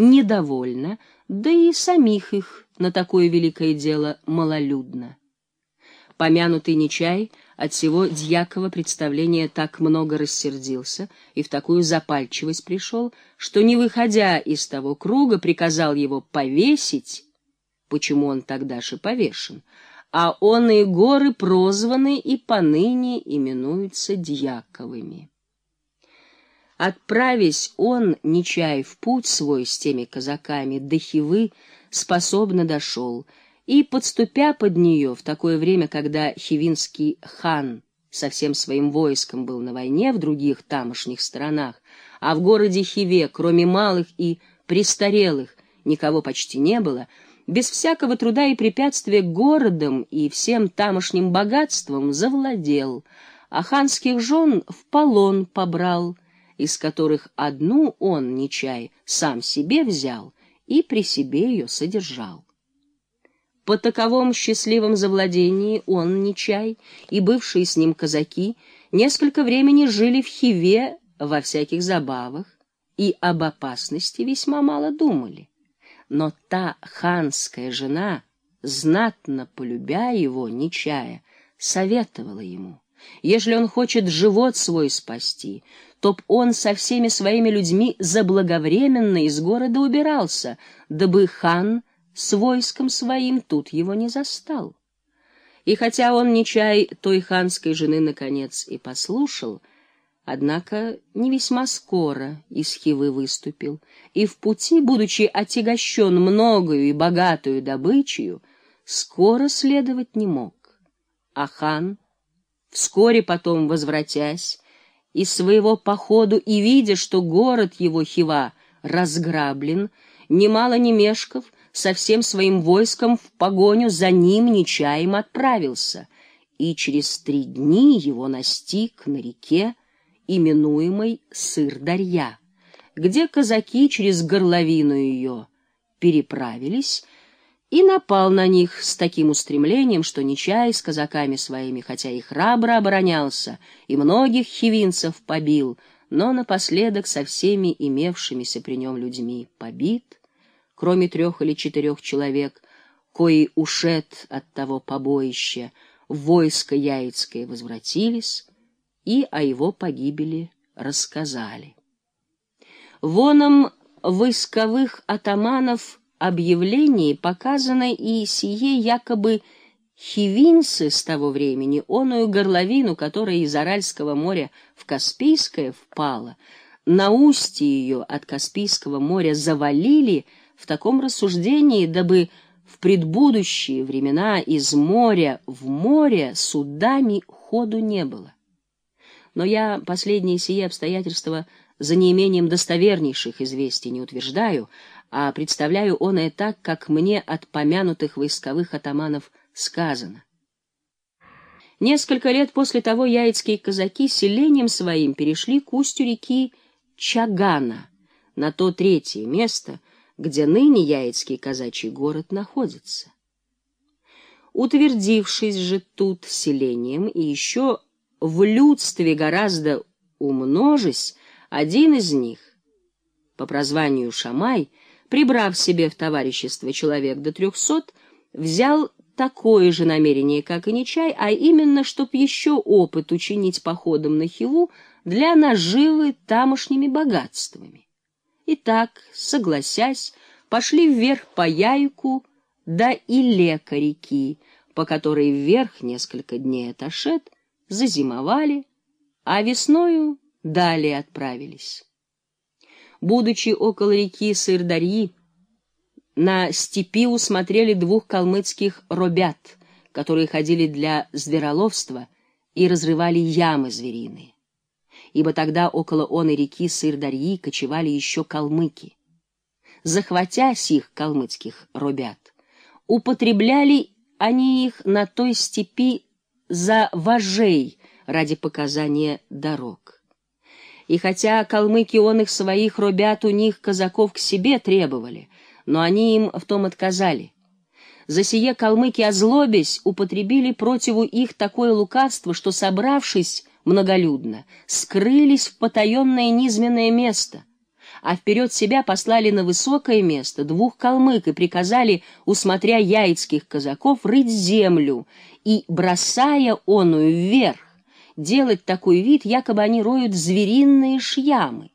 недовольно, да и самих их на такое великое дело малолюдно. Помянутый Нечай от всего дьякова представления так много рассердился и в такую запальчивость пришел, что, не выходя из того круга, приказал его повесить, почему он тогда же повешен, а он и горы прозваны и поныне именуются дьяковыми. Отправясь он, Нечай, в путь свой с теми казаками до Хивы, способно дошел, и, подступя под нее в такое время, когда хивинский хан со всем своим войском был на войне в других тамошних сторонах, а в городе Хиве, кроме малых и престарелых, никого почти не было, без всякого труда и препятствия городом и всем тамошним богатством завладел, а ханских жен в полон побрал, из которых одну он, Нечай, сам себе взял и при себе ее содержал. По таковом счастливом завладении он, Нечай, и бывшие с ним казаки несколько времени жили в Хиве во всяких забавах и об опасности весьма мало думали. Но та ханская жена, знатно полюбя его, Нечая, советовала ему, ежели он хочет живот свой спасти, то б он со всеми своими людьми заблаговременно из города убирался, дабы хан с войском своим тут его не застал. И хотя он не чай той ханской жены наконец и послушал, однако не весьма скоро из Хивы выступил, и в пути, будучи отягощен многою и богатую добычей, скоро следовать не мог. А хан, вскоре потом возвратясь, из своего походу и видя, что город его Хива разграблен, немало не мешков, со всем своим войском в погоню за ним нечаем отправился, и через три дни его настиг на реке, именуемой Сыр-Дарья, где казаки через горловину ее переправились и напал на них с таким устремлением, что Нечай с казаками своими, хотя и храбро оборонялся, и многих хивинцев побил, но напоследок со всеми имевшимися при нем людьми побит, кроме трех или четырех человек, кои ушед от того побоища, войско Яицкое возвратились и о его погибели рассказали. Воном войсковых атаманов объявлении показано и сие якобы хивинцы с того времени, оную горловину, которая из Аральского моря в Каспийское впала, на устье ее от Каспийского моря завалили — в таком рассуждении, дабы в предбудущие времена из моря в море судами ходу не было. Но я последние сие обстоятельства за неимением достовернейших известий не утверждаю, а представляю оное так, как мне от помянутых войсковых атаманов сказано. Несколько лет после того яицкие казаки селением своим перешли к устью реки Чагана, на то третье место, где ныне Яицкий казачий город находится. Утвердившись же тут селением и еще в людстве гораздо умножись, один из них, по прозванию Шамай, прибрав себе в товарищество человек до трехсот, взял такое же намерение, как и Нечай, а именно, чтоб еще опыт учинить походом на Хиву для наживы тамошними богатствами. И так, согласясь, пошли вверх по Яйку до Илека реки, по которой вверх несколько дней отошед, зазимовали, а весною далее отправились. Будучи около реки Сырдарьи, на степи усмотрели двух калмыцких робят, которые ходили для звероловства и разрывали ямы звериные ибо тогда около оной реки Сырдарьи кочевали еще калмыки. Захватя сих калмыцких робят, употребляли они их на той степи за вожей ради показания дорог. И хотя калмыки он их своих робят у них казаков к себе требовали, но они им в том отказали. За сие калмыки, озлобясь, употребили противу их такое лукавство, что, собравшись многолюдно, скрылись в потаенное низменное место, а вперед себя послали на высокое место двух калмык и приказали, усмотря яицких казаков, рыть землю и, бросая оную вверх, делать такой вид, якобы они роют звериные шьямы.